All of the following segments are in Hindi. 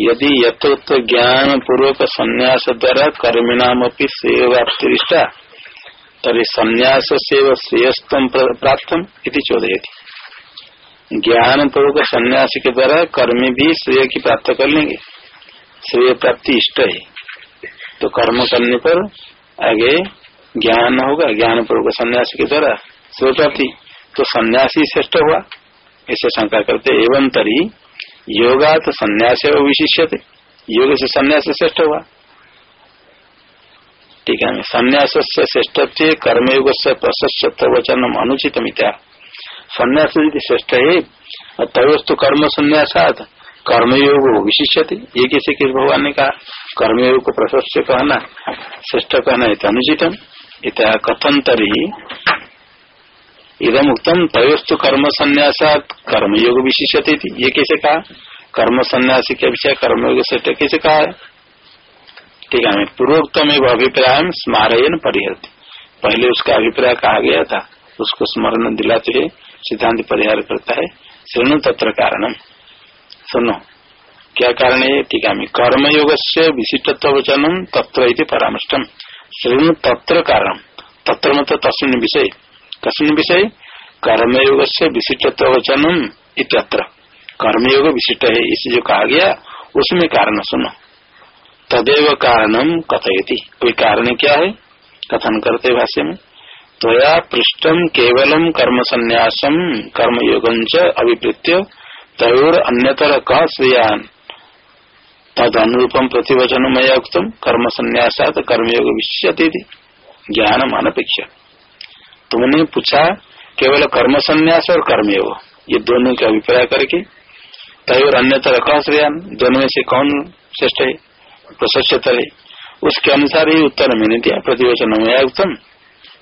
यदि यथोक्त ज्ञान पूर्वक संन्यास द्वारा कर्मिणाम सेवाप्तिष्ठा तरी संन्यास श्रेयस्तम प्राप्त इति चोदयती। ज्ञान पूर्वक संन्यास के द्वारा कर्मी भी श्रेय की प्राप्त कर लेंगे श्रेय प्राप्ति इष्ट है तो कर्म करने पर आगे ज्ञान होगा, ज्ञान पूर्वक संन्यास के द्वारा श्रेय प्राप्ति तो सन्यासी श्रेष्ठ हुआ। ऐसे शंका करते, एवं तरी योगा तो संन्यास विशिष्य थे। योग से संन्यास श्रेष्ठ हुआ। ठीक है, संन्यास से श्रेष्ठ थे, कर्मयोग से प्रशस्त वचन अनुचित मित्या संन्यास यदि श्रेष्ठ है तयस्तु कर्म संन्यासात कर्मयोग विशिष्य थे ये किसी के भगवान ने कहा, कर्मयोग को प्रशस्त कहना, श्रेष्ठ कहना है अनुचितम। इत कथन तरी इदम उत्तम तयस्तु कर्म संन्यासात कर्मयोग विशिष्य ये कैसे कहा? कर्म संन्यासी के विषय कर्मयोग श्रेष्ठ कैसे कहा? है ठीक है पूर्वोत्तम एवं अभिप्राय स्मारयन परिहर पहले उसका अभिप्राय कहा गया था। उसको स्मरण दिलाते हुए सिद्धांत परिहार करता है। सुनो तत्र कारणम सुनो। क्या कारण है? टीका में कर्मयोग से विशिष्टत्व वचनम तत्र परामृष्टम। श्रेणु तत्र कारण। तत्र मतलब तस्वीन विषय। कस्मिन विषय? कर्मयोग से विशिष्टत्व वचनम इत्यत्र। कर्मयोग विशिष्ट है इसे जो कहा गया, उसमें कारण सुनो। तदेव कारणम कथयति। कोई कारण क्या है? कथन करते भाष्य में त्वया पृष्ठम केवलम कर्म संन्यासम कर्मयोग अभिप्रीत्य तयोर अन्यतर कह श्रेयान। तद अनुरूपम प्रतिवचन मया उत्तम कर्म संन्यासात कर्मयोग विश्यति ज्ञान अनपेक्ष तुमने पूछा केवल कर्म संन्यास और कर्मयोग, ये दोनों का अभिप्राय करके, तयोर अन्यतर कह श्रेयान दोनों में से कौन श्रेष्ठ है प्रशस्तर है, उसके अनुसार ही उत्तर मैंने दिया प्रतिवचन में उत्तम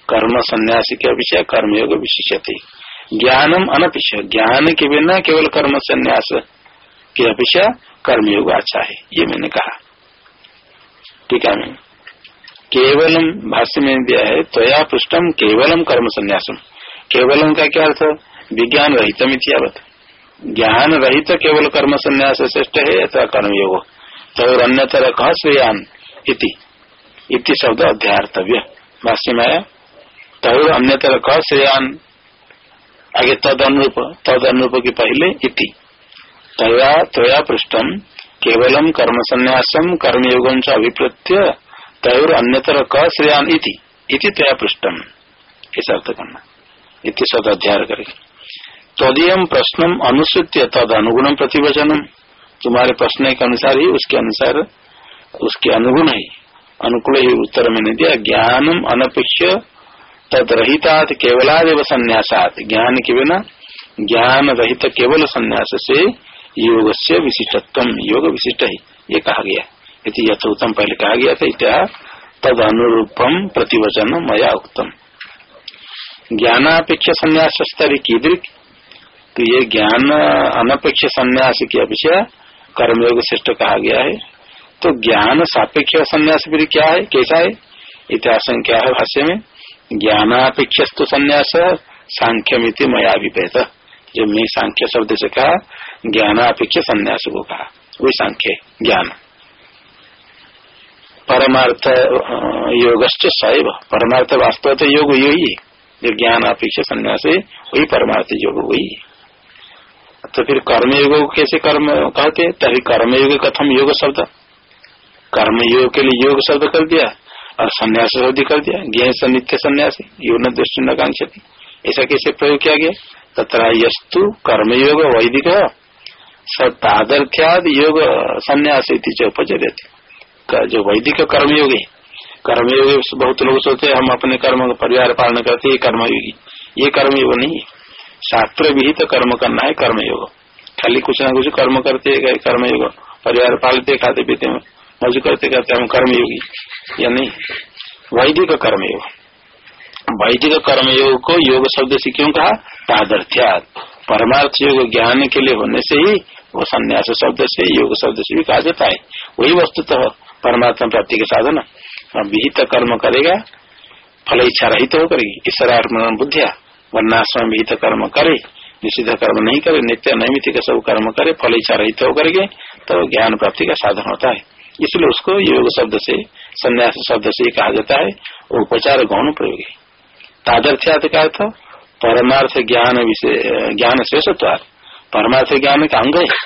कर्म संन्यास के अभिषय कर्मयोग विशिष्य ज्ञानम अनपिष्य ज्ञान के बिना केवल कर्म संन्यास के अपेक्षा कर्मयोग अच्छा है, ये मैंने कहा। ठीक है मैं केवलम भाष्य में दिया है, त्वया पृष्ठम केवलम कर्म संन्यासम। केवलम का क्या अर्थ विज्ञान रहित मिथियावत ज्ञान रहित केवल कर्म संन्यास श्रेष्ठ है अथवा कर्मयोग। तौर अन्यतर कह श्रेयान इति। इति शब्द अध्यार्थव्य भाष्य में आया। तौर अन्यतर कह श्रेयान। आगे तद अनुरूप तद अनुरूप की पहले इति। तया त्वया पृष्ठम केवलम कर्म संन्यासम कर्मयोग अभिप्रत्य तयोर अन्यतर क श्रेयान इति तया पृष्ठम ऐसा अर्थ करना इति शब्द अध्याय करेगा तदीय प्रश्न अनुसूत्य तद अनुगुण प्रतिवचनम तुम्हारे प्रश्न के अनुसार ही, उसके अनुसार, उसके अनुगुण ही। अनुकूल ही उत्तर मैंने दिया। ज्ञानम अनपेक्ष तद रहिता केवलादेव संन्यासात ज्ञान के बिना ज्ञान रहित केवल संन्यास से योग से विशिष्टत्व, योग विशिष्ट ही, ये कहा गया। यदि यथोत्तम पहले कहा गया था, इत्या तद अनुरूपम प्रतिवचन मया उत्तम ज्ञानापेक्ष संन्यास स्तरी कीदृक? तो ये ज्ञान अनपेक्ष संन्यास की अपेक्षा कर्मयोग श्रेष्ठ कहा गया है। तो ज्ञान सापेक्ष संन्यास फिर क्या है? कैसा है? इतिहास क्या है भाष्य में। ज्ञानापेक्ष तो संन्यास सांख्य मिति मया विपेत जो मैं सांख्य शब्द से कहा ज्ञानापेक्ष संन्यास को कहा वही सांख्य? ज्ञान। परमार्थ योग सैव परमार्थ वास्तव तो योग यही है। जो ज्ञान अपेक्ष संन्यास वही परमार्थ योग वही तो फिर कर्मयोग कैसे कर्म कहते? तभी कर्मयोग कथम योग शब्द। कर्मयोग के लिए योग शब्द कर दिया और संन्यास शब्द कर दिया। ज्ञान से नित्य संन्यास। योग न कांक्षति। ऐसा कैसे प्रयोग किया गया? तथा यस्तु कर्मयोग वैदिक सदादर्थ्याद योग संन्यास उपचर्य जो वैदिक कर्मयोग कर्मयोग बहुत लोग सोचते हम अपने कर्म परिवार पालन करते हैं कर्मयोगी। ये कर्मयोग नहीं शास्त्र विहित तो कर्म करना है कर्मयोग। खाली कुछ ना कुछ कर्म करते है कर्मयोग। परिवार पालते, खाते, पीते मौज करते करते हम कर्मयोगी। या नहीं? वैदिक कर्मयोग। वैदिक कर्मयोग को योग शब्द से क्यों कहा? तादर्थ्या परमार्थ योग ज्ञान के लिए होने से ही वो संन्यास शब्द से योग शब्द से भी कहा जाता है। वही वस्तुतः परमात्मा प्राप्ति के साधन। विहित कर्म करेगा फल इच्छा रहित होकर ईश्वरार्पण बुद्धिया। वर्णाश्रम विहित कर्म करे, निषिद्ध कर्म नहीं करे, नित्य नैमित सब कर्म करे फल इच्छा रहित होकर के तो ज्ञान प्राप्ति का साधन होता है। इसलिए उसको योग शब्द से, संन्यास शब्द से कहा जाता है। उपचार गौण प्रयोग। है तादर्थ्यात का अर्थ परमार्थ ज्ञान विषय ज्ञान शेषत्व परमार्थ ज्ञान का अंग है।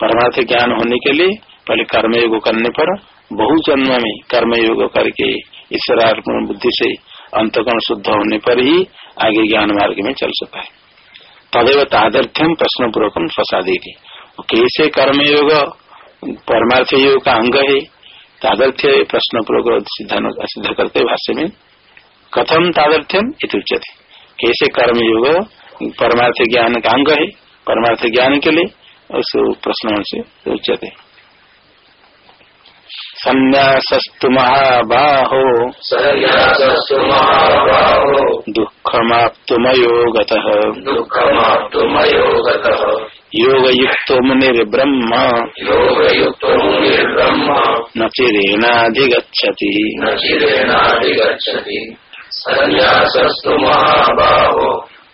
परमार्थ ज्ञान होने के लिए पहले कर्मयोग करने पर बहु जन्म में कर्मयोग करके ईश्वरार्पण बुद्धि से अंतकरण शुद्ध होने पर ही आगे ज्ञान मार्ग में चल सकता है। तदेव तादर्थ्यम प्रश्न पूर्वक फंसा देगी कैसे कर्मयोग, परमार्थ योग का अंग है? तादर्थ्य प्रश्न पूर्वक सिद्ध करते भाष्य में कथम तादर्थ्यम इतुच्यते कैसे कर्मयोग परमार्थ ज्ञान का अंग है परमार्थ ज्ञान के लिए उस प्रश्न से उच्यते संन्यासस्तु महाबाहो। दुःखमाप्तुमयो गतः। योगयुक्तो मुनिर्ब्रह्म न चिरेणाधिगच्छति। संन्यासस्तु महाबाहो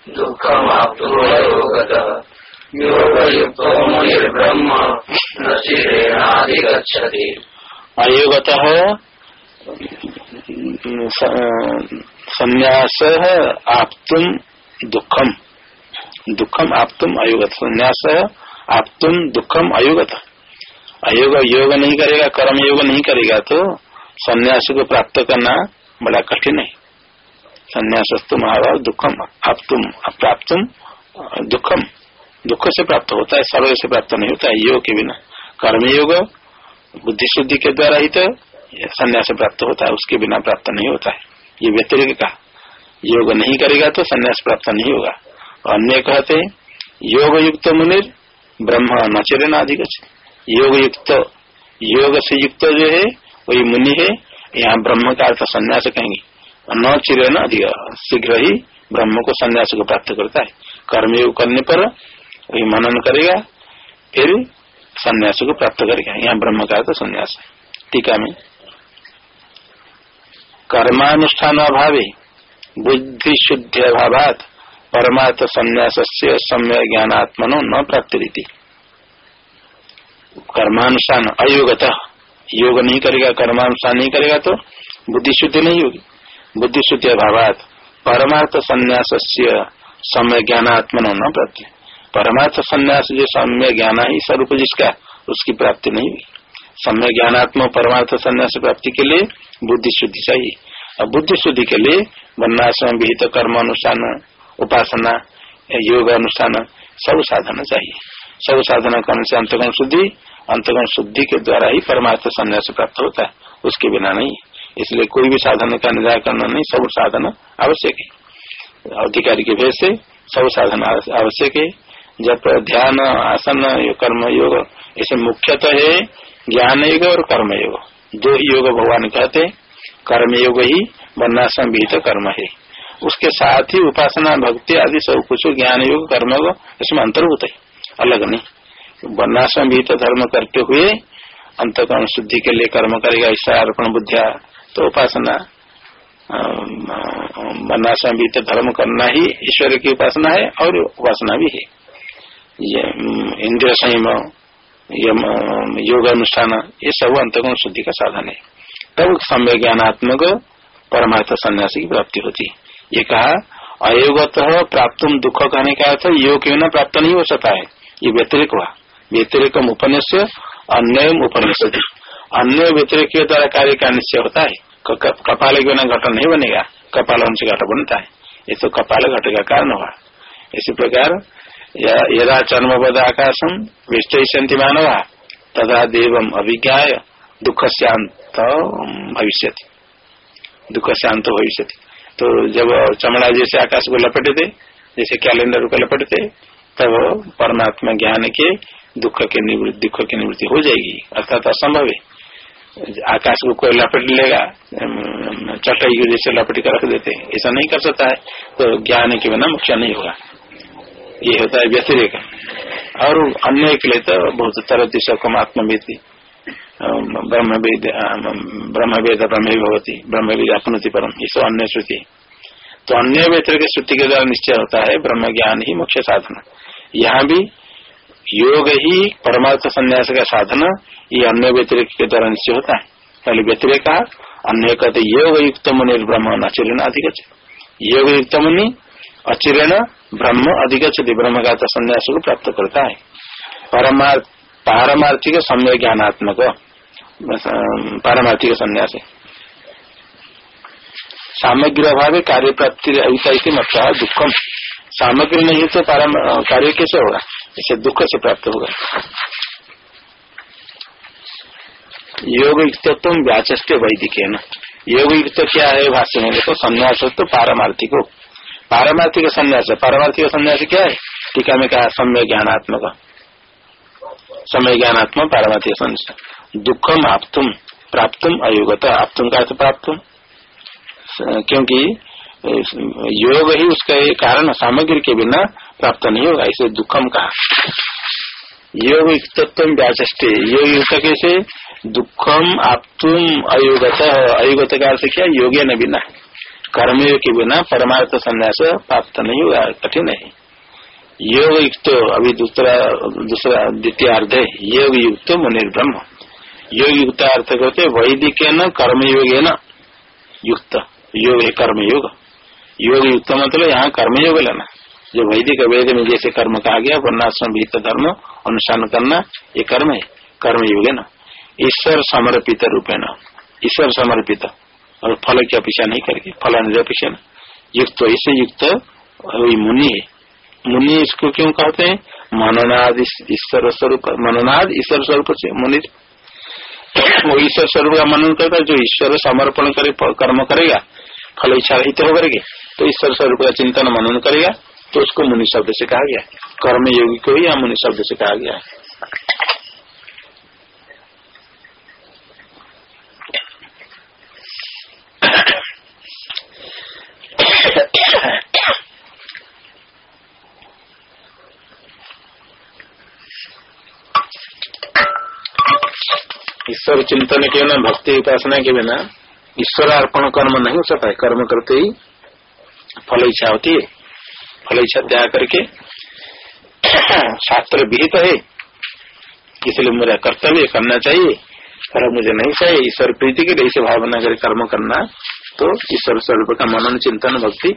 दुःखमाप्तुमयो गतः योगयुक्तो मुनिर्ब्रह्म न चिरेणाधिगच्छति अयोगत संन्यास आपतुम दुखम। दुखम आपतुम अयोगत। संन्यास आपतुम दुखम अयोगत। अयोग, योग नहीं करेगा, कर्म योग नहीं करेगा तो संन्यास को प्राप्त करना बड़ा कठिन है। संन्यास तो महाभाव दुखम आपतुम प्राप्तुम दुखम दुख। से प्राप्त होता है सर्व से प्राप्त नहीं होता है, योग के बिना। कर्मयोग बुद्धि शुद्धि के द्वारा ही तो संन्यास प्राप्त होता है, उसके बिना प्राप्त नहीं होता है। ये व्यतिरिक का योग नहीं करेगा तो संन्यास प्राप्त नहीं होगा। अन्य कहते हैं योग युक्त मुनिर, ब्रह्म न चिरना अधिक योग युक्त योग से युक्त जो है, वही मुनि है, यहाँ ब्रह्म का अर्थ संन्यास कहेंगे। न चिरे न अधिक शीघ्र ही ब्रह्म को संन्यास को प्राप्त करता है। कर्मयोग करने पर वही मनन करेगा, फिर संन्यास को प्राप्त करेगा। यहाँ ब्रह्म का तो संन्यास है। टीका में। कर्मानुष्ठान अभावे बुद्धि शुद्धि अभाव परमार्थ संन्यास से सम्य ज्ञानात्मनो न प्राप्त रीति कर्मानुष्ठान अयोगत। योग नहीं करेगा, कर्मानुष्ठान नहीं करेगा तो बुद्धि शुद्धि नहीं होगी। बुद्धि शुद्धि अभाव परमार्थ संन्यास सम्य ज्ञानात्मनो न प्राप्ति। परमार्थ संन्यास जो सम्य ज्ञान ही स्वरूप जिसका, उसकी प्राप्ति नहीं हुई। सम्य ज्ञानात्म परमार्थ संन्यास प्राप्ति के लिए बुद्धि शुद्धि चाहिए। और बुद्धि शुद्धि के लिए वर्णाश्रम विहित कर्म अनुष्ठान, उपासना, योग अनुष्ठान, सब साधन चाहिए। सब साधना करने से अंतगण शुद्धि अंतगण शुद्धि के द्वारा ही परमार्थ संन्यास प्राप्त होता है। उसके बिना नहीं। इसलिए कोई भी साधन का निराकरण नहीं, सब साधन आवश्यक है। अधिकारी के भेद से सब साधन आवश्यक है। जब ध्यान, आसन कर्म योग, ऐसे मुख्यतः है ज्ञान योग और कर्म योग। दो ही योग भगवान कहते कर्म योग ही वर्णाश्रम विहित कर्म है। उसके साथ ही उपासना, भक्ति आदि सब कुछ ज्ञान योग, कर्म योग, इसमें अंतर्भूत है। अलग नहीं। वर्णाश्रम विहित धर्म करते हुए अंतकरण शुद्धि के लिए कर्म करेगा, ईश्वर अर्पण बुद्धिया तो उपासना वर्णाश्रम विहित धर्म करना ही ईश्वर की उपासना है और उपासना भी है। इंद्रिय संयम योग अनुष्ठान, ये सब अंतगुण शुद्धि का साधन है। तब समय ज्ञानात्मक परमार्थ संन्यास की प्राप्ति होती ये कहा, अयोगत प्राप्त दुख कहने का अर्थ योग के बिना प्राप्त नहीं हो सकता है। ये व्यतिरिक हुआ। व्यतिरिक उपनिष्य अन्य उपन्यास अन्य व्यतिरिक के द्वारा कार्य का निश्चय होता है। कपाल के बिना घटन नहीं बनेगा। कपाल उनसे घट बनता है। ये तो कपाल घट का कारण हुआ। इसी प्रकार यदा चर्मबद आकाशम विष्टि मानव तथा देवम अभिज्ञा दुख शांत भविष्य दुख शांत भविष्य तो जब चमड़ा जैसे आकाश को लपेटे थे जैसे कैलेंडर को लपेटते, तब परमात्मा ज्ञान के दुख के निवृत्ति दुख की निवृत्ति हो जाएगी। अर्थात असंभव है। आकाश को कोई लपेट लेगा चटाई को जैसे लपेट कर रख देते हैं। ऐसा नहीं कर सकता है तो ज्ञान के बिना मुख्य नहीं होगा। ये होता है व्यतिरेक। और अन्य के लिए तो बहुत तरह दिशा कम आत्मवीति ब्रह्म वेद ब्रह्म वेद ब्रह्म भगवती ब्रह्म वेद अपनति परम, ये सब अन्य श्रुति। तो अन्य व्यतिरिक श्रुति के द्वारा निश्चय होता है ब्रह्म ज्ञान ही मुख्य साधन। यहाँ भी योग ही परमार्थ संन्यास का साधन ये अन्य व्यतिरिक के द्वारा निश्चय होता है। पहले व्यतिरिक कहा, अन्य कहते योग युक्त मुनि ब्रह्म अचिरण अधिक योग युक्त मुनि अचिरण ब्रह्म अधिक ब्रह्म का संन्यास को प्राप्त करता है। पारमार्थिक सम्य ज्ञानात्मक पारमार्थिक संन्यास। सामग्री अभाव कार्य प्राप्ति अभिता मत दुखम सामग्री नहीं तो कार्य कैसे होगा? इसे दुख से प्राप्त होगा। योग युक्तत्व व्याचस्ट वैदिक है ना योग युक्त क्या है भाष्य में देखो संन्यास तो पारमार्थिक। हो पारमार्थिक संन्यास पारमार्थिक संन्यास क्या है? टीका में कहा समय ज्ञानात्मक। समय ज्ञानात्मक पारमार्थिक संन्यास। दुखम आपतुम प्राप्तुम अयोगत। आपतुम का प्राप्त? क्योंकि, योग ही उसका कारण, सामग्री के बिना प्राप्त नहीं होगा, इसे दुखम कहा। योग युक्तत्व व्याचे योग युक्त कैसे? दुखम आप तुम अयुगत अयुगत का अर्थ क्या योग्य न बिना। कर्मयोग के बिना परमार्थ संन्यास प्राप्त नहीं होगा कठिन है। योग युक्त अभी दूसरा दूसरा द्वितीय अर्ध है योग युक्त मुनिर्ब्रह्म। योग युक्त अर्थ कहते वैदिक न कर्मयोग न युक्त। योग है कर्मयोग। योग युक्त मतलब यहाँ कर्मयोग लेना। जो वैदिक वेद में जैसे कर्म कहा गया, वर्णाश्रम धर्म, अनुष्ठान करना, ये कर्म है। कर्म युग है ना ईश्वर समर्पित रूपेण। ईश्वर समर्पित। और फल की अपेक्षा नहीं करके, फल निरपेक्षा युक्त, ऐसे युक्त मुनि है। मुनि इसको क्यों कहते हैं? मननाद ईश्वर स्वरूप, मननाद ईश्वर स्वरूप से मुनि। वो ईश्वर स्वरूप का मनन करता जो ईश्वर समर्पण करे, कर्म करेगा, फल इच्छा रहित होकर के तो ईश्वर स्वरूप का चिंतन मनन करेगा तो उसको मुनि शब्द से कहा गया। कर्म योगी को ही मुनि शब्द से कहा गया। ईश्वर चिंतन के बिना, भक्ति उपासना के बिना, ईश्वर अर्पण कर्म नहीं हो सकता है कर्म करते ही फल इच्छा होती है। फल इच्छा त्याग करके शास्त्र विहित है। इसलिए मेरा कर्तव्य करना चाहिए, पर मुझे नहीं चाहिए। ईश्वर प्रीति के लिए इसे भावना कर कर्म करना तो ईश्वर स्वरूप का मनन चिंतन भक्ति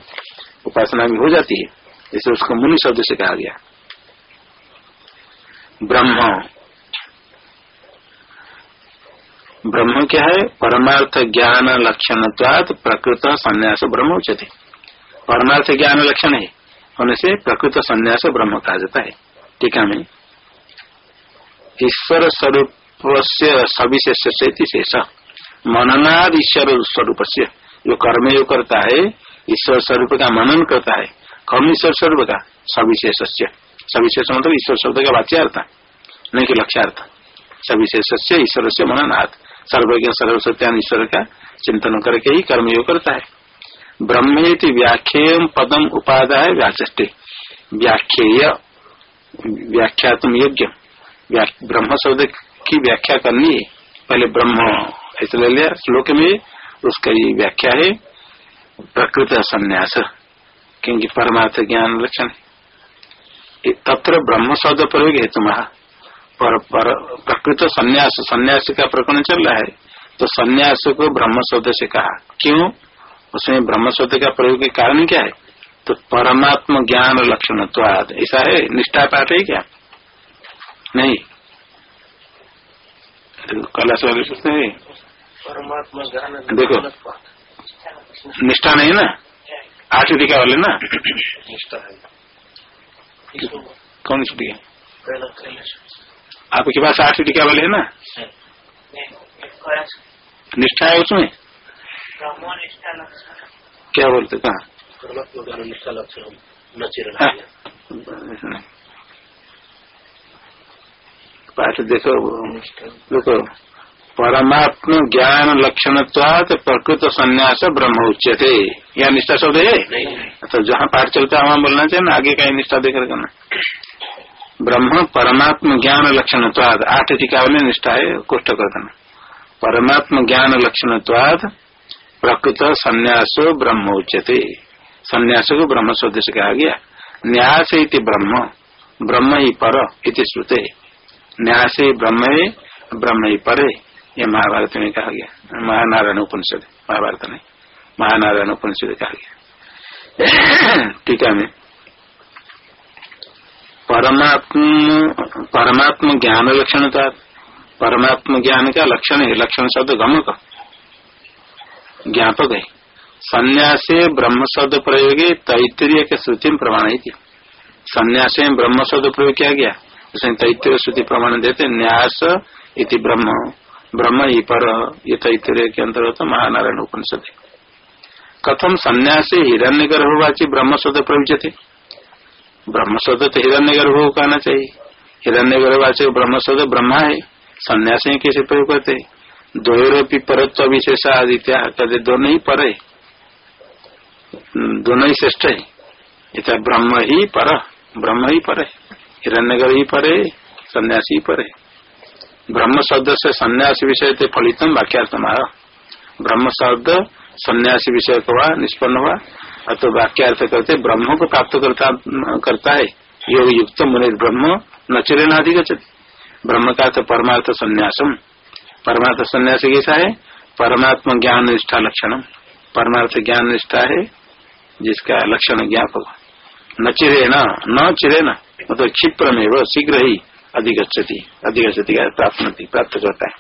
उपासना भी हो जाती है। इसे उसको मुनि शब्द से कहा गया। ब्रह्म। ब्रह्म क्या है? परमार्थ ज्ञान लक्षण प्रकृत संन्यास ब्रह्म उचित परमार्थ ज्ञान लक्षण है। होने से प्रकृत संन्यास ब्रह्म कहा जाता है। टीका में ईश्वर स्वरूप सविशेष से मननाद ईश्वर स्वरूप से जो कर्मयोग करता है, ईश्वर स्वरूप का मनन करता है। कम ईश्वर स्वरूप का सविशेष सविशेष मतलब ईश्वर शब्द का वाच्यार्थ। नहीं कि लक्ष्यार्थ। सविशेष ईश्वर से मननाथ सर्वज्ञ, सर्वसत्यान ईश्वर का चिंतन करके ही कर्मयोग करता है। ब्रह्मेति व्याख्येय पदम उपादाय व्याचे व्याख्येय व्याख्या तुम योग्य ब्रह्म शब्द की व्याख्या करनी है। पहले ब्रह्म, ऐसे ले लिया। श्लोक में उसका ये व्याख्या है प्रकृत संन्यास क्योंकि परमार्थ ज्ञान लक्षण। तत्र ब्रह्म शब्द प्रयोग है तुम्हारा पर, पर प्रकृत संन्यास संन्यास का प्रकरण चल रहा है तो संन्यास को ब्रह्म शब्द से कहा। क्यों? उसमें ब्रह्म शब्द का प्रयोग के कारण क्या है? तो परमात्म ज्ञान लक्षण ऐसा है? निष्ठा पाठ है क्या? नहीं। कला वाले सोचते हैं परमात्मा ज्ञान देखो निष्ठा नहीं ना? आठ टीका वाले ना? निष्ठा है। कौन सी टीका आपके पास आठ टीका वाले है ना? निष्ठा है उसमें? क्या बोलते कहा? हाँ। पाठ देखो। देखो। परमात्म ज्ञान लक्षण प्रकृत संन्यास ब्रह्म उच्चते यह निष्ठा शब्द है? तो जहाँ पाठ चलता है वहाँ बोलना चाहिए ना आगे का निष्ठा देकर करना। ब्रह्म परमात्म ज्ञान लक्षण आठ टीका में निष्ठा है कुष्ठ कर्तन परमात्म ज्ञान लक्षण प्रकृत संन्यासो ब्रह्म उच्यते। संन्यास को ब्रह्म स्वदेश कहा गया। न्यास इति ब्रह्म ब्रह्म ही पर इति श्रुते। न्यास ब्रह्म ब्रह्म ही पर। ये महाभारत में कहा गया। महानारायण उपनिषद, महाभारत में महानारायण उपनिषद कहा गया। टीका में परमात्म परमात्म ज्ञान लक्षण था। परमात्म ज्ञान का लक्षण है, लक्षण शब्द गमक। ज्ञापक है। संन्यास ब्रह्म शब्द प्रयोग तैतरीय के श्रुति प्रमाण है। संन्यास में ब्रह्म शब्द प्रयोग किया गया। उसमें तैतरीय श्रुति प्रमाण देते न्यास इति ब्रह्म। ब्रह्म ही पर ये तैतरीय के अंतर्गत महानारायण उपनिषद कथम संन्यास हिरण्य गर्भवाची ब्रह्म शब्द प्रयुज थे ब्रह्म सद तो हिरण्य गर्भ कहना चाहिए। हिरण्य गर्भवाचक ब्रह्म सद ब्रह्मा है संन्यास कैसे प्रयोग करते द्वयोपी परत्व विशेष आदित्य, कहते दोनों ही पर है। दोनों ही श्रेष्ठ है। इतना ब्रह्म ही पर, ब्रह्म ही पर है। हिरण्य गर्भ ही पर है, सन्यासी पर है। ब्रह्म शब्द से सन्यास विषय थे फलितम वाक्यार्थम ब्रह्म शब्द सन्यासी विषय हुआ निष्पन्न हुआ तो वाक्यार्थ करते ब्रह्म को प्राप्त करता करता है। योग युक्त मुनि ब्रह्म न चिरेनाधिक ब्रह्म का तो परमार्थ संन्यासम। परमार्थ संन्यास कैसा है? परमात्म ज्ञान निष्ठा लक्षण परमार्थ ज्ञान निष्ठा है, जिसका लक्षण ज्ञापक। न चिरे न चिरे न मतलब क्षिप्र में वो शीघ्र ही अधिगछति अधिगछति का प्राप्त प्राप्त करता है।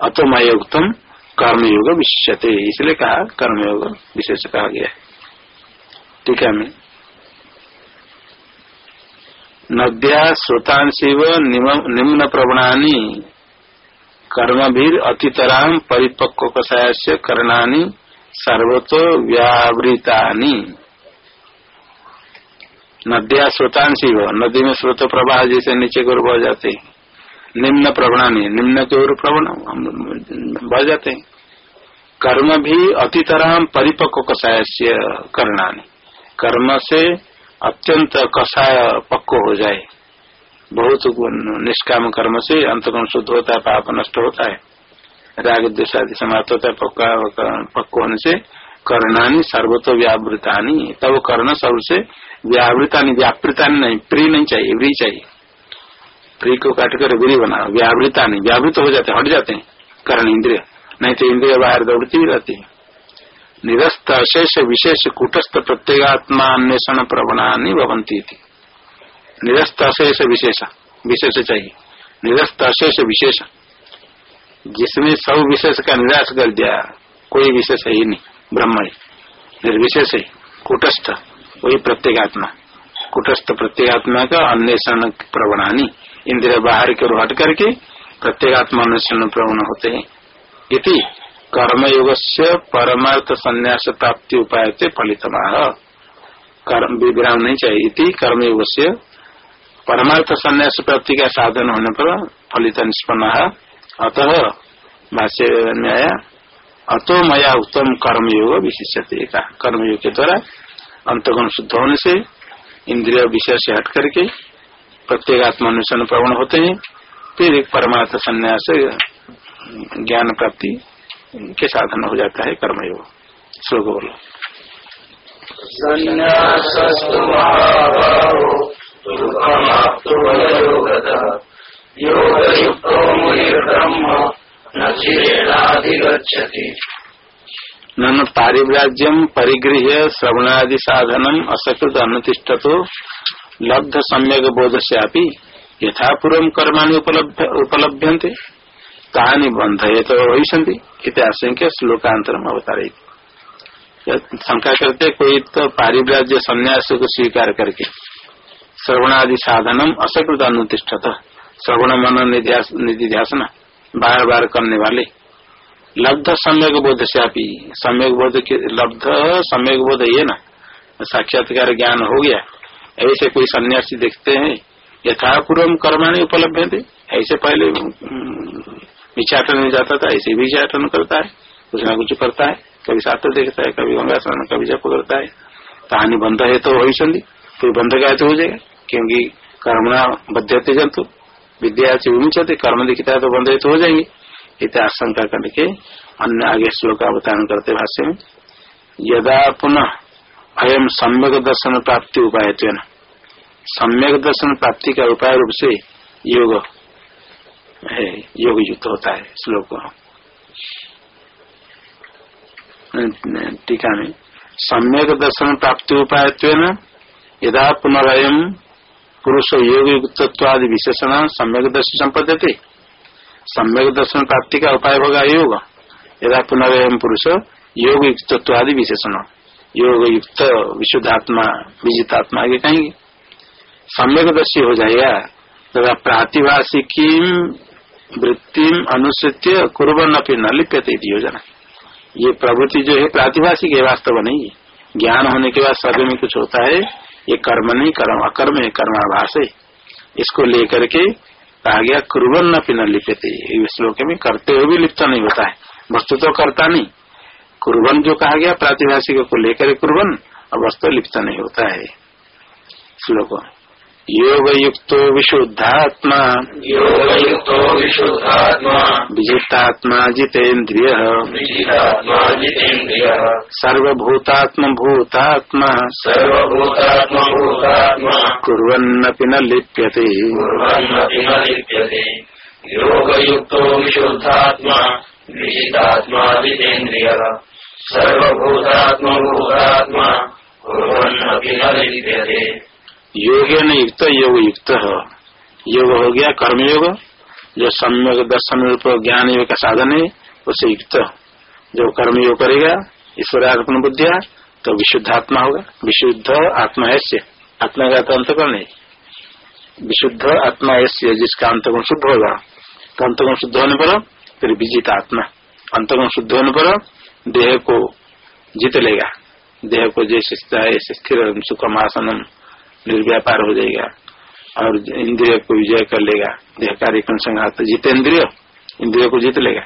अतोमय उत्तम कर्मयोग विश्यते इसलिए कहा कर्मयोग विशेष कहा गया ठीक है, मैं। नद्या श्रोतांशिव निम्न प्रवणानी कर्मभीर अतितराम परिपक्व कषाय से करणानी, सर्वतो व्यावृतानी। नद्या हो नदी में स्रोत प्रवाह जैसे नीचे ओर बह जाते निम्न प्रवणानी, निम्न की ओर प्रवण बह जाते हैं। कर्म भी अति तरह परिपक्व कषाय से करणानी। कर्म से अत्यंत कषाय पक्व हो जाए। बहुत निष्काम कर्म से अंतगुण शुद्ध होता है, पाप नष्ट होता है। राग आदि समाप्त होता है, पक्का पक्व होने से कर्णानी, सर्वतो व्यावृतानी। तब कर्ण सबसे व्यावृतानी व्यापृता नहीं, प्री नहीं चाहिए, व्री चाहिए। प्री को काट कर व्री बना व्यावृतानी व्यावृत हो जाते हट जाते हैं, कर्ण इंद्रिय। नहीं तो इंद्रिय बाहर दौड़ती ही रहती है। निरस्त अशेष विशेष, कुटस्थ, प्रत्येगात्मा, अन्वेषण, प्रवणानी भवंती थी निरस्त अशेष विशेष विशेष चाहिए। निरस्त अशेष विशेष। जिसमें सब विशेष का निराश कर दिया, कोई विशेष है ही नहीं, ब्रह्म निर्विशेष है, कूटस्थ। वही प्रत्येगात्मा। कुटस्थ प्रत्येगात्मा का अन्वेषण प्रवणानी। इंद्रिय बाहर की ओर हट करके प्रत्येगात्मा अन्वेषण प्रवण होते हैं। इति कर्मयोग से परमार्थ संन्यास प्राप्ति उपाय से फलित विराम नहीं चाहिए। कर्मयोग से परमार्थ संन्यास प्राप्ति का साधन होने पर फलित निष्पन्न अतः भाष्य में अतो मया उत्तम कर्मयोग विशिष्य का। कर्मयोग के द्वारा अंतगुण शुद्ध होने से इंद्रिय विषय से हट करके प्रत्येक प्रत्येगात्मानुष्ठान प्रवण होते हैं। फिर एक परमार्थ संन्यास, ज्ञान प्राप्ति के साधन हो जाता है कर्मयोग। श्लोक बोलो। नन पारिव्राज्यम परिगृह श्रवणादि साधनम असकृत अनुतिष्ठ तो लब्ध सम्यक बोध से यथापूर्व कर्माणि उपलभ्यन्ते। कहानी बंध है तो वही संधि आशंक श्लोकांतर अवतार शंका करते कोई तो पारिव्राज्य संन्यास को स्वीकार करके श्रवणादि साधनम असकृत अनुतिष्ठत। श्रवण मन निधिध्यासना बार बार करने वाले लब्ध सम्यक बोध से आप सम्यक बोध लब्ध, सम्यक बोध ये ना। साक्षात्कार ज्ञान हो गया। ऐसे कोई सन्यासी देखते हैं यथापूर्व कर्माणी उपलब्ध थे ऐसे पहले भिक्षाटन में जाता था, ऐसे भिक्षाटन करता है। कुछ ना कुछ करता है। कभी सात्र देखता है, कभी गंगा स्नान कभी जप करता है। कहानी बंध है तो वही संधि। फिर बंद का तो हो जाएगा, क्योंकि कर्मणा बध्यते जंतु। विद्या से विमुचते कर्म दिखता है तो बंध तो हो जाएँगे। इत आशंका करके अन्य आगे श्लोक अवतरण करते भाष्य में यदा पुनः अयम सम्यक दर्शन प्राप्ति उपाय सम्यक दर्शन प्राप्ति का उपाय रूप से योग, है योग युक्त होता है श्लोक। टीका में सम्यक दर्शन प्राप्ति उपाय यदा पुनरयम पुरुष योग युक्तत्वादि विशेषण सम्यक दर्शन संपद्यते सम्यक दर्शन प्राप्ति का उपाय होगा। योग यदा पुनर्वयम पुरुष योग युक्त आदि विशेषण योग युक्त विशुद्धात्मा, विजितात्मा आगे कहेंगे। सम्यक दर्शी हो जाएगा। तथा प्रातिभाषिकी वृत्ति अनुसृत्य कुरबन अपनी न लिप्यते योजना। ये प्रवृत्ति जो है, प्रातिभाषिक है, वास्तव नहीं है। ज्ञान होने के बाद सभी में कुछ होता है। ये कर्म नहीं, कर्म अकर्म है, कर्माभास है। इसको लेकर के कहा गया कुरबन न पिन लिपते श्लोक में करते हुए भी लिप्त नहीं होता है। वस्तु तो करता नहीं। कुरबन जो कहा गया, प्रातिभाषिक को लेकर कुरबन और वस्तु लिप्त नहीं होता है। श्लोक योग युक्त विशुद्धात्मा। योग युक्त विशुद्धात्मा। विजितात्मा जितेन्द्रिय। विजितात्मा जितेन्द्रिय। सर्वभूतात्म भूतात्मा। सर्वभूतात्म भूतात्मा न लिप्यते। कुर्वन्नपि न लिप्यते। योग युक्त विशुद्धात्मा। विजितात्मा जितेन्द्रिय। सर्वभूतात्म भूतात्मा। कुर्वन्नपि न लिप्यते। योग न युक्त, योग युक्त योग हो गया कर्मयोग, जो सम्यक दर्शन रूप ज्ञान योग का साधन है, उसे युक्त जो कर्मयोग करेगा ईश्वरात्म बुद्धिया तो विशुद्ध आत्मा होगा। विशुद्ध आत्मा ऐसे, आत्मा का तो अंतकरण है। विशुद्ध आत्मा ऐसे, जिसका अंतगुण शुद्ध होगा। तो अंतगुण शुद्ध होने पर फिर विजित आत्मा। अंतगुण शुद्ध होने पर देह को जीत लेगा। देह को जैसे स्थिर, सुखम आसनम निर्व्यापार हो जाएगा और इंद्रिय को विजय कर लेगा। देह कार्य संघात जितेन्द्रिय इंद्रिय को जीत लेगा।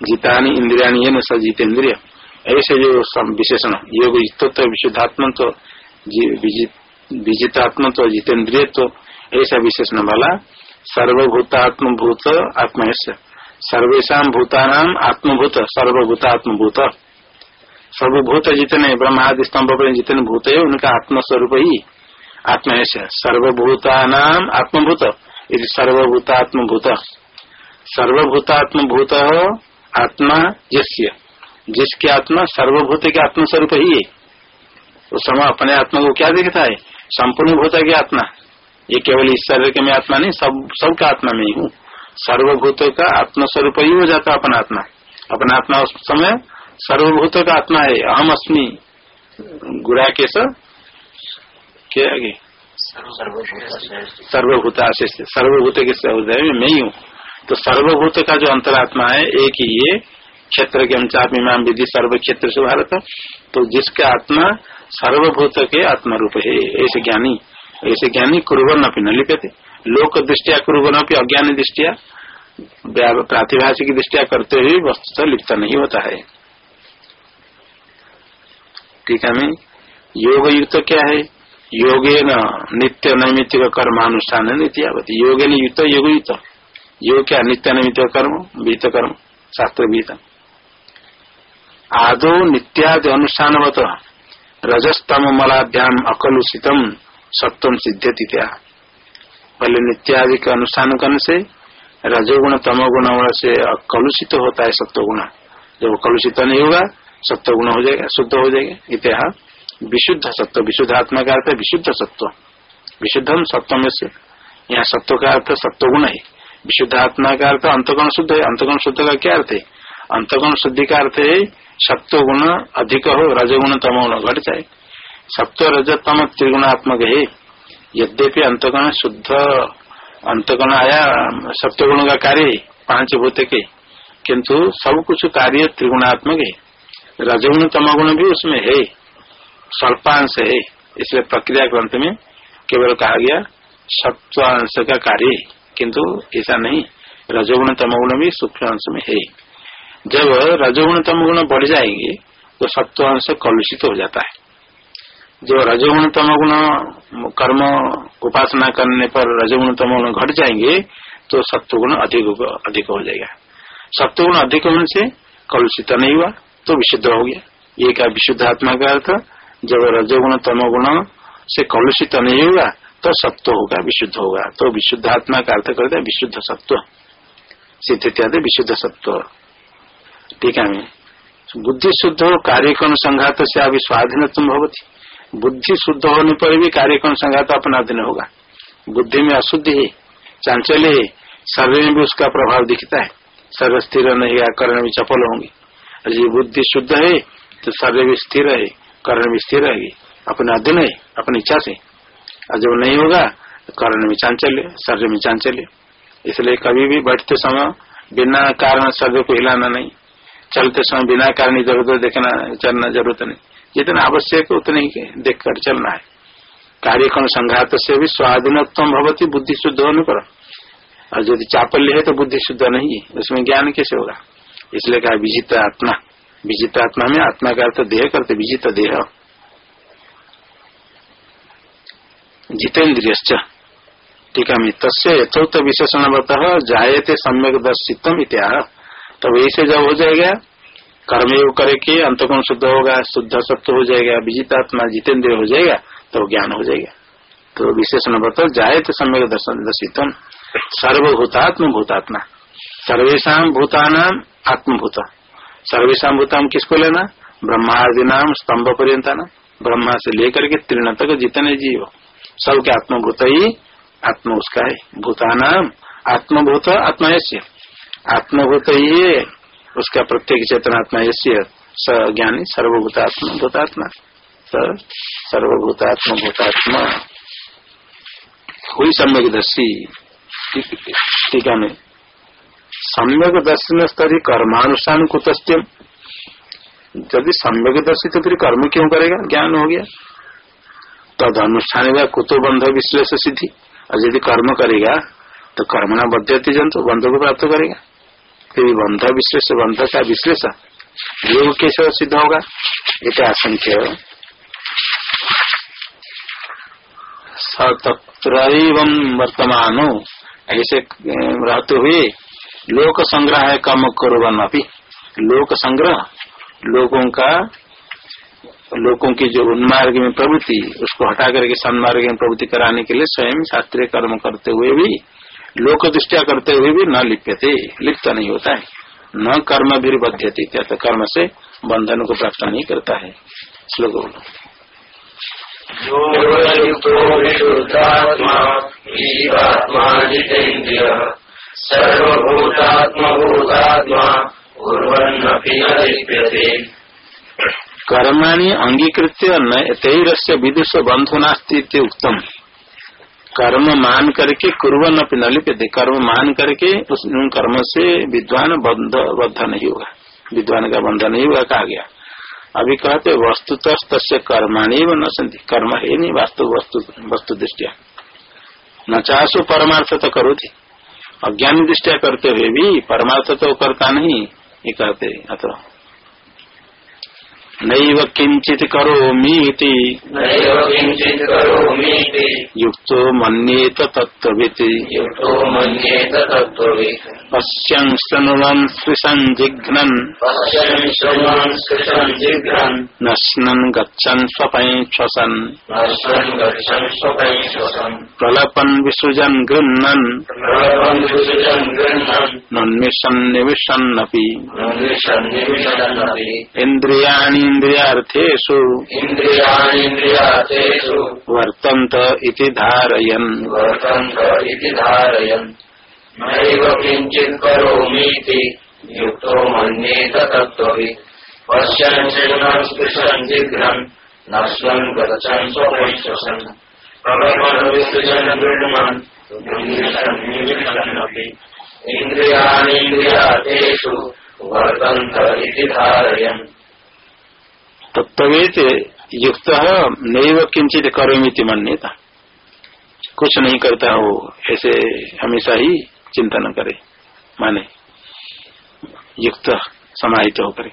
जीतानी इंद्रिया ये न स जितेन्द्रिय ऐसे जो विशेषण योग विशुद्धात्म तो विजितात्म तो जितेन्द्रिय तो ऐसा विशेषण वाला सर्वभूतात्म भूत आत्मा सर्वेशा भूतानाम आत्मभूत सर्वभूत सर्वभूतात्मभूत। सर्वभूत जितने ब्रह्मादि स्तंभ पर जितने भूत है, उनका आत्मस्वरूप ही आत्मा ऐसे सर्वभूता नाम आत्मभूत। यदि सर्वभूतात्मभूत। सर्वभूतात्मभूत आत्मा जिसके जिसकी आत्मा सर्वभूत के आत्मस्वरूप ही है। उस समय अपने आत्मा को क्या देखता है? संपूर्ण भूत की आत्मा। ये केवल इस शरीर के मैं आत्मा नहीं, सब, सबका आत्मा में ही हूँ। सर्वभूत का आत्मस्वरूप ही हो जाता अपना आत्मा। अपना आत्मा उस समय सर्वभूत का आत्मा है। अहम अस्मी। गुड़ा के क्या? आगे सर्वभूत सर्वभूत के हृदय में मैं ही हूँ। तो सर्वभूत का जो अंतरात्मा है, एक ही ये, क्षेत्र के अनुसार इमाम विधि सर्व क्षेत्र से भारत तो जिसके आत्मा सर्वभूत के आत्मा रूप है, ऐसे ज्ञानी। ऐसे ज्ञानी कुरुवन अपनी न लिपते लोक दृष्टिया कुरुवन अपनी अज्ञानी दृष्टिया। प्रातिभाषिक दृष्टिया करते हुए वस्तु लिप्त नहीं होता है। ठीक है योग युक्त क्या है? योगे न नित्य नैमित्तिक कर्मानुष्ठान नित्यावती योगे न युक्त योग युक्त। योग क्या नित्य नैमित्तिक कर्म, बीत कर्म, शास्त्र बीत। आदो नित्यादि अनुष्ठानवत। रजस्तम मलाभ्याम अकलुषितम सत्वम सिद्ध्यति त्या। पहले नित्यादि के अनुष्ठान करने से रजोगुण, तमोगुण से कलुषित होता है सत्वगुण जब कलुषित नहीं होगा सत्वगुण हो जाएगा, शुद्ध हो जाएगा इतिहास विशुद्ध सत्व, विशुद्ध आत्मा का अर्थ है विशुद्ध सत्व। विशुद्धम सत्वम से यहाँ सत्व का अर्थ सत्व गुण है। विशुद्ध आत्मा का अर्थ अंतगुण शुद्ध है। अंतगुण शुद्ध का क्या अर्थ है? अंतगुण शुद्धि का अर्थ है सत्व गुण अधिक हो, रजगुण तम गुण घट जाए। सत्व, रज रजतम त्रिगुणात्मक है। यद्यपि अंतगुण शुद्ध, अंतगुण आया, सत्वगुण का कार्य पाँच भूत के। किंतु सब कुछ कार्य त्रिगुणात्मक है। रजगुण, तमगुण भी उसमें है। स्वल्पांश है। इसलिए प्रक्रिया ग्रंथ में केवल कहा गया सत्वांश का कार्य किंतु ऐसा नहीं। रजोगुण तमगुण भी सूक्ष्म अंश में है। जब रजोगुण तमगुण बढ़ जाएँगे तो सत्वांश कलुषित हो जाता है। जो रजोगुण तमोगुण कर्म उपासना करने पर रजोगुण तमोगुण घट जाएँगे तो सत्वगुण अधिक अधिक हो जाएगा। सत्वगुण अधिक होने से कलुषित नहीं हुआ तो विशुद्ध हो गया। ये विशुद्ध आत्मा का अर्थ? जब रजोगुण, तमोगुण, से कलुषित नहीं होगा तो सत्व होगा, विशुद्ध होगा। तो विशुद्ध आत्मा का अर्थ करते विशुद्ध सत्व। सिद्ध इत्यादि विशुद्ध सत्व। ठीक है बुद्धि शुद्ध हो, कार्यक्रम संघात से अभी स्वाधीन तुम भवती बुद्धि शुद्ध होने पर भी कार्यक्रम संघात अपना दिन होगा। बुद्धि में अशुद्धि है, चांचल्य है शरीर में भी उसका प्रभाव दिखता है। शरीर स्थिर नहीं है कर्ण भी चपल होंगे। और ये बुद्धि शुद्ध है तो शरीर भी स्थिर है। कर्ण भी स्थिर रहेगी। अपने अधीन है अपनी इच्छा से। और जब नहीं होगा, कर्ण में चांचल्य, शरीर में चांचल्य। इसलिए कभी भी बैठते समय बिना कारण शरीर को हिलाना नहीं। चलते समय बिना कारण इधर उधर देखना, चलना ज़रूरत नहीं। जितना आवश्यक उतने ही देख कर चलना है। कार्यक्रम संघात से भी स्वाधीनोत्तम भवती बुद्धि शुद्ध होने पर। और यदि चापल्य है तो बुद्धि शुद्ध नहीं है। उसमें ज्ञान कैसे होगा? इसलिए कहा, विजित आत्मा। विजित आत्मा में आत्मा का अर्थ देह करते विजित देह। जितेन्द्रिय ठीक है तस्य विशेषण बत जायते सम्यक दर्शितम इत्या तब ऐसे जब हो जाएगा कर्मयोग करके अंतकोण शुद्ध होगा, शुद्ध सत्य हो जाएगा विजित आत्मा जितेंद्रिय हो जाएगा तो ज्ञान हो जाएगा। तो विशेषण बत जायते सम्यक दर्शन दर्शितम। सर्वभूतात्म भूतात्मा सर्वेशा भूतानाम आत्मभूत। सर्वेशा भूताम किसको लेना? ब्रह्मादि नाम स्तंभ पर्यंत ना ब्रह्मा से लेकर के तीर्ण तक जितने जीव। सबके आत्मभूत ही, आत्म उसका है। भूतानाम आत्मभूत आत्मा यश्य आत्मभूत ही है। उसका प्रत्येक चेतनात्मा स ज्ञानी सर्वभूतात्म भूतात्मा। सर्वभूतात्म भूतात्मा। हुई सम्यक दर्शी। टीका में सम्यक दर्शन स्तरी कर्मानुष्ठान कुतस्त्यम यदि सम्यक दर्शित तो फिर कर्म क्यों करेगा? ज्ञान हो गया। तद अनुष्ठान का कुतो बंध विश्लेष सिद्धि। और यदि कर्म करेगा तो कर्मना बद्धति जंतु बंध को प्राप्त करेगा। फिर बंध विश्लेष, बंध का विश्लेषण योग कैसे सिद्ध होगा? एक आशंक्य तत्र वर्तमान, ऐसे रहते हुए लोक संग्रह है कम कुरबन अभी लोक संग्रह लोगों का, लोगों की जो उन्मार्ग में प्रवृत्ति, उसको हटा करके सन्मार्ग में प्रवृत्ति कराने के लिए स्वयं शास्त्रीय कर्म करते हुए भी लोक दृष्टिया करते हुए भी न लिप्यते, लिप्त नहीं होता है। न कर्म भी बध्यते तो कर्म से बंधन को प्राप्त नहीं करता है। श्लोक बोलो। कर्माणी अंगीकृत तैरस्य विदुष बंधु नास्ती उत्तम कर्म मान करके कुरन अपनी न लिप्यते। कर्म मान करके उस कर्म से विद्वान बंध बद्ध नहीं होगा विद्वान का बंध नहीं हुआ कहा गया। अभी कहते वस्तुत कर्माणी व न संधि कर्म है नहीं, वास्तु वस्तु वस्तु दृष्टिया न चाहसो परमार्थ तो करो थी अज्ञान दृष्टिया करते हुए भी परमार्थ तो करता नहीं ये कहते अतः। नैव किंचित करोमीति। युक्तो मन्येत तत्त्ववित्। पश्यन् शृण्वन् स्पृशन् जिघ्नन्। नश्नन् गच्छन् स्वपै श्वसन्। प्रलपन् विसृजन् गृह्णन्। नन्मिषन् निविशन्नपि इन्द्रियाणि इन्द्रियार्थेषु इन्द्रियाणीन्द्रियार्थेषु वर्तन्त इति धारयन्। वर्तन्त इति धारयन्। नैव किञ्चित् करोमीति युक्तो मन्येत तत्त्ववित् पश्यन् शृण्वन् स्पृशन् जिघ्रन् नश्वन् गच्छन् स्वपैश्वसन् प्रभवन् गृह्णन् इन्द्रियाणीन्द्रियार्थेषु वर्तन्त इति धारयन्। तत्वेत युक्त नैव किंचित करोमिति मन्यता कुछ नहीं करता हो ऐसे हमेशा ही चिंतन करे, माने युक्त समाहित होकर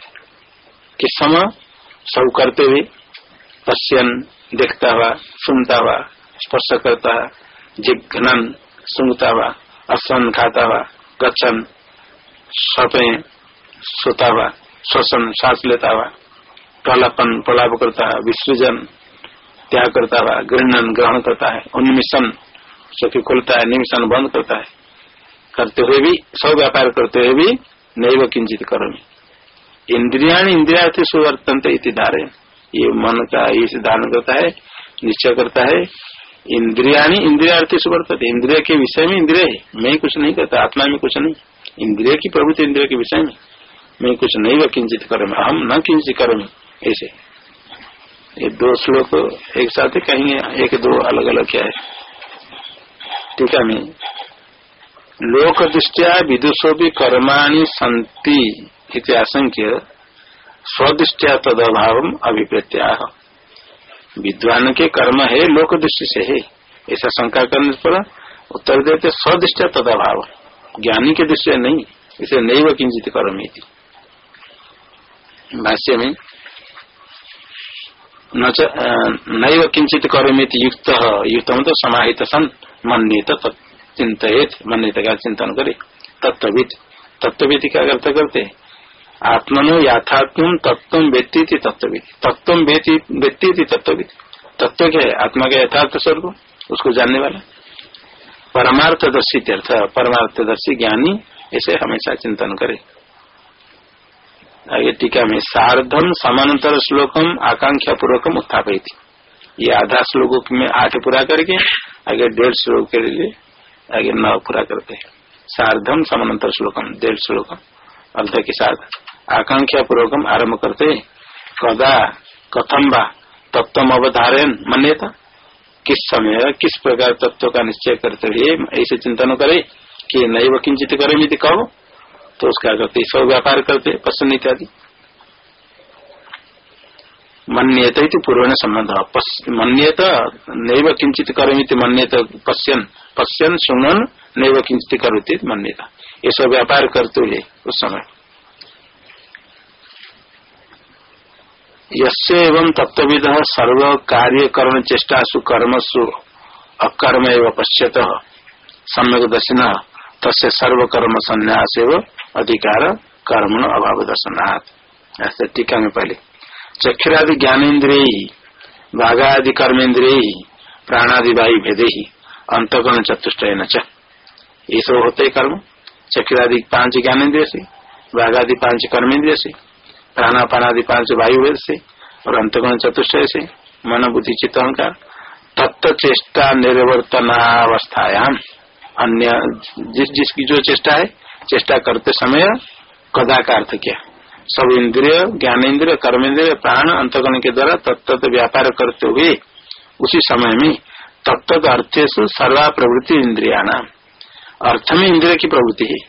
किस समय सब करते हुए पश्यन, देखता हुआ, सुनता हुआ, स्पर्श करता जिघ्नन, सुनता हुआ असन खाता हुआ, गच्छन, सपे, सोता हुआ, श्वसन, सांस लेता हुआ प्रलापन प्रलाप करता है विसर्जन त्याग करता हुआ गृहण ग्रहण करता है उन्मिशन सखी खुलता है निमिशन बंद करता है। करते हुए भी सब व्यापार करते हुए भी नहीं वो किंचित करो इंद्रिया इंद्रिया थे सुवर्तंत इति धारे। ये मन का, ये धारण करता है, निश्चय करता है। इंद्रिया इंद्रिया सुवर्तते इंद्रिय के विषय में इंद्रिय है। मैं कुछ नहीं करता, आत्मा में कुछ नहीं। इंद्रिय की प्रभुत्व इंद्रिय के विषय में। मैं कुछ नहीं व किंचित करो हम न किंचित करो ऐसे। ये दो श्लोक एक साथ कहेंगे एक दो अलग अलग क्या है? ठीक है, मैं। लोक दृष्टिया विदुषो भी कर्माणी संति आशंक्य, स्वदृष्टिया तद अभाव अभिप्रत्या विद्वान के कर्म है लोक दृष्टि से है। ऐसा शंका करने पर उत्तर देते, स्वदृष्टिया तद अभाव ज्ञानी के दृष्टि नहीं, इसे नहीं व किंचित कर्म भाष्य में नैव किंचित युक्त। युक्त तो समाहित सन मन्यत चिंतित मन्यत का चिंतन करे। तत्वित तत्वित क्या अर्थ करते? आत्मनो याथात्म तत्व व्यक्ति तत्वित तत्व व्यक्ति तत्वित तत्व क्या है? आत्मा का यथार्थ स्वरूप? उसको जानने वाला? परमार्थदर्शी तीर्थ परमार्थदर्शी ज्ञानी ऐसे हमेशा चिंतन करे। आगे टीका में सार्धम समानांतर श्लोकम आकांक्षा पूर्वकम उत्थापित ये आधा श्लोक में आठ पूरा करके, आगे डेढ़ श्लोक के लिए आगे नौ पूरा करते हैं। सार्धम समानांतर श्लोकम डेढ़ श्लोकम। अर्थ के साथ आकांक्षा पूर्वकम आरंभ करते कदा कथम बा तत्व अवधारण मन्यता? किस समय, किस प्रकार तत्व का निश्चय करते हुए ऐसे चिंतन करे कि वो किंचित करे मित्र कहो। तो उसका करते सब व्यापार करते पश्चिम इत्यादि। मन्यत पूर्व संबंध मन्यत नैव किंचित करमित मन्यत पश्यन। पश्यन सुनन नैव किंचित करोति मन्यता। ये सब व्यापार करते हुए उस समय। यसे एवं तत्विद सर्व कार्य करण चेष्टासु कर्मसु अकर्म एवं पश्यत। सम्यक दर्शन, तस्य सर्वकर्म संन्यास एवं अधिकार, कर्म अभाव दर्शनाथ ऐसे टीका में पहले, चक्षुरादि ज्ञानेन्द्रिय, भागादि कर्मेन्द्रिय प्राणादि वायु भेदे ही अंतकरण चतुष्टय न ये सब होते कर्म। चक्षुरादि पाँच ज्ञानेन्द्रिय से, भागादि पाँच कर्मेन्द्रिय से, प्राणापानादि पाँच वायु भेद से, और अंतकरण चतुष्टय से मन बुद्धि चित्त का तत्व चेष्टा निर्वर्तनावस्थायाम। अन्य जिस जिसकी जो चेष्टा है चेष्टा करते समय कदा का अर्थ क्या? सब इंद्रिय, ज्ञानेन्द्रिय कर्मेंद्रिय प्राण अंतगण के द्वारा तत्त व्यापार करते हुए उसी समय में तत्त अर्थ सर्वा प्रवृत्ति इंद्रिया नाम अर्थ में इंद्रिय की प्रवृत्ति है।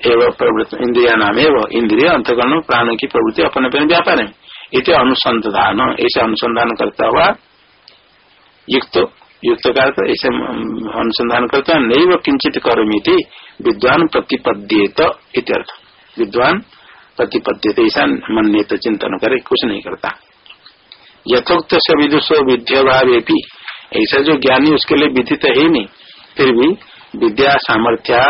एवं प्रवृत्ति इंद्रिया नाम एवं, इंद्रिय अंतगण प्राण की प्रवृत्ति अपने अपने व्यापार है। इसे अनुसंधान ऐसे अनुसंधान करता हुआ युक्त युक्त का ऐसे अनुसंधान करता नहीं वो किंचित करोमी थी विद्वान प्रतिपद्येत इत्यर्थ। विद्वान प्रतिपद्यत ऐसा तो चिंतन करे, कुछ नहीं करता। यथोक्त से विदुषो विद्यभावे ऐसा जो ज्ञानी उसके लिए विदित है ही नहीं, फिर भी विद्या सामर्थ्या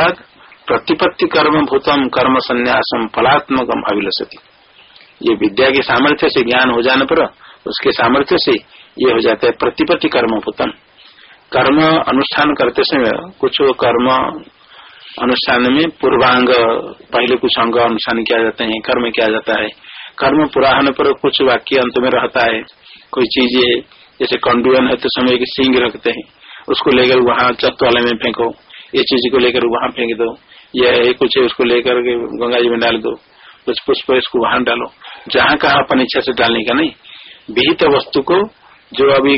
प्रतिपत्ति कर्म भूतम कर्म संन्यासम फलात्मकम अभिलषति। ये विद्या के सामर्थ्य से ज्ञान हो जाने पर उसके सामर्थ्य से ये हो जाता है प्रतिपत्ति कर्म भूतम। कर्म अनुष्ठान करते समय कुछ कर्म अनुष्ठान में पूर्वांग, पहले कुछ अंग अनुष्ठान किया जाते हैं, कर्म किया जाता है। कर्म पूरा होने पर कुछ वाक्य अंत में रहता है। कोई चीज़ जैसे कंडुअन है तो समय की सिंग रखते हैं। उसको लेकर वहाँ चतवाले में फेंको। ये चीज़ को लेकर वहाँ फेंक दो। ये कुछ उसको लेकर गंगा जी में डाल दो। कुछ पुष्प इसको वहाँ डालो। जहाँ कहा अपन इच्छा से डालने का नहीं। विहित वस्तु को जो अभी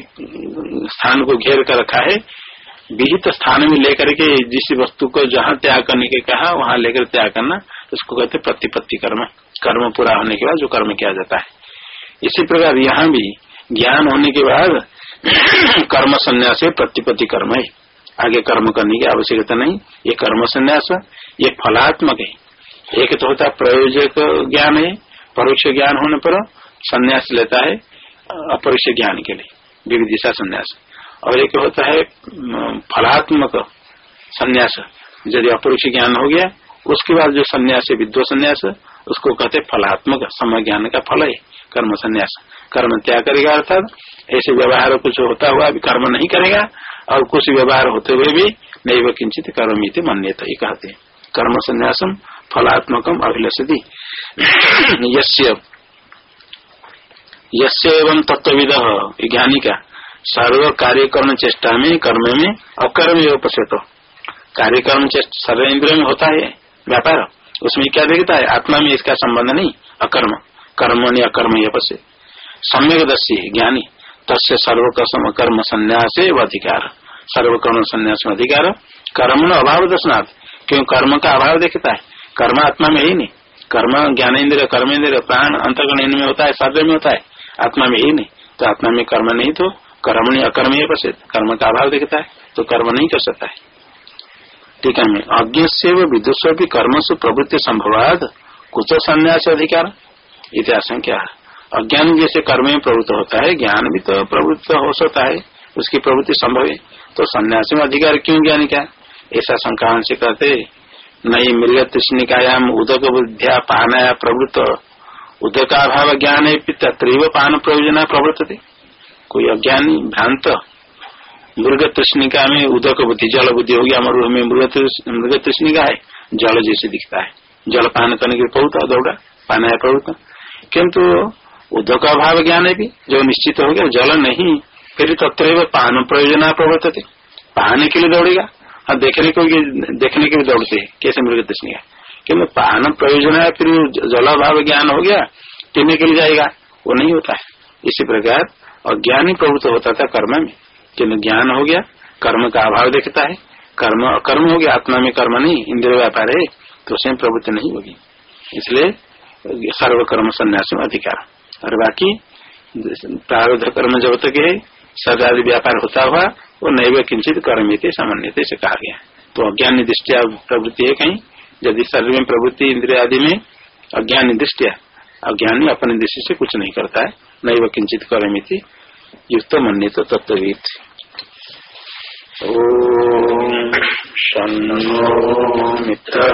स्थान को घेर कर रखा है विहित स्थान में लेकर के जिस वस्तु को जहाँ त्याग करने के कहा, वहाँ लेकर त्याग करना, उसको कहते प्रतिपत्ति कर्म। कर्म पूरा होने के बाद जो कर्म किया जाता है। इसी प्रकार यहाँ भी ज्ञान होने के बाद कर्म संन्यास है प्रतिपत्ति कर्म है। आगे कर्म करने की आवश्यकता नहीं। ये कर्म संन्यास, ये फलात्मक है। एक तो होता है प्रयोजक ज्ञान है, परोक्ष ज्ञान होने पर संन्यास लेता है, अपरोक्ष ज्ञान के लिए। विविधिशा संन्यास। और एक होता है फलात्मक संन्यास। यदि अपरोक्ष ज्ञान हो गया, उसके बाद जो संन्यास है विद्व संन्यास, उसको कहते हैं फलात्मक, समय ज्ञान का फल है, कर्म संन्यास। कर्म त्याग करेगा अर्थात, ऐसे व्यवहार कुछ होता हुआ भी कर्म नहीं करेगा, और कुछ व्यवहार होते हुए भी नहीं वो किंचित कर्म मान्यता ये कहते हैं। कर्म संन्यासम फलात्मकम अभिलषति। यस्य एवं तत्वविद ज्ञानी का। सर्व कार्यकरण चेष्टा में, कर्म में, अकर्म पश्यतो कार्यक्रम सर्व इंद्रियों में होता है, व्यापार। उसमें क्या देखता है? आत्मा में इसका संबंध नहीं, अकर्म। कर्म नहीं, अकर्म ये पश्य सम्यक दर्शी ज्ञानी। तस्य सर्वकर्म, कर्म संन्यास अधिकार। सर्वकर्म संन्यास में अधिकार। कर्म न अभाव दर्शनाथ क्यों? कर्म का अभाव देखता है। कर्म आत्मा में ही नहीं। कर्म ज्ञानेन्द्र कर्मेंद्र प्राण अंतगण इनमें होता है शरीर में होता है। आत्मा में ही नहीं। तो आत्मा में कर्म नहीं तो कर्म नहीं, अकर्म ही प्रसिद्ध कर्म का अभाव देखता है तो कर्म नहीं कर सकता है। ठीक है अज्ञ से व विदुष भी कर्म से प्रवृत्ति संभवाद, कुछ संन्यास अधिकार इतिहास क्या है। अज्ञान जैसे कर्म में प्रवृत्त होता है, ज्ञान भी तो प्रवृत्त हो सकता है, उसकी प्रवृत्ति संभव है। तो संन्यास में अधिकार क्यों ज्ञान क्या ऐसा शंका से कहते नहीं मृग तृष्णिकायाम उदक बुद्धिया पानाया प्रवृत्त। उदकाभाव ज्ञान है तत्व पान प्रयोजना प्रवृत्त कोई अज्ञानी, भ्रांत मृग तृष्णिका में उदक बुद्धि जल बुद्धि होगी मरुभ में मृग तृष्णिका है, जल जैसे दिखता है। जल पान करने के बहुत दौड़ा पाना है प्रवृत्त किन्तु उदक अभाव ज्ञान है भी, जो निश्चित हो गया, जल नहीं, फिर तत्व पान प्रयोजना प्रवर्तते। पाने के लिए दौड़ेगा, और देखने को देखने के लिए दौड़ते है, कैसे मृग तृष्णिका किन्तु पान प्रयोजना, फिर जल अभाव ज्ञान हो गया, पीने के लिए जाएगा, वो नहीं होता है। इसी प्रकार अज्ञान प्रवृत्त होता था कर्म में। किन्तु ज्ञान हो गया, कर्म का अभाव देखता है। कर्म कर्म हो गया, आत्मा में कर्म नहीं, इंद्रिय व्यापार है तो स्वयं प्रवृत्ति नहीं होगी। इसलिए सर्वकर्म संन्यास में अधिकार। और बाकी, प्रारब्ध कर्म जब तक है सदादि व्यापार होता हुआ, वो नैव किंचित कर्म थे सामान्य से कहा गया। तो अज्ञान दृष्टिया प्रवृत्ति है कहीं। यदि शरीर में प्रवृत्ति, इंद्रिया आदि में अज्ञान दृष्टिया अज्ञानी अपने दृष्टि से कुछ नहीं करता है। नैव किंचित करमिति युक्त मन तो तत्वीत ओ मित्र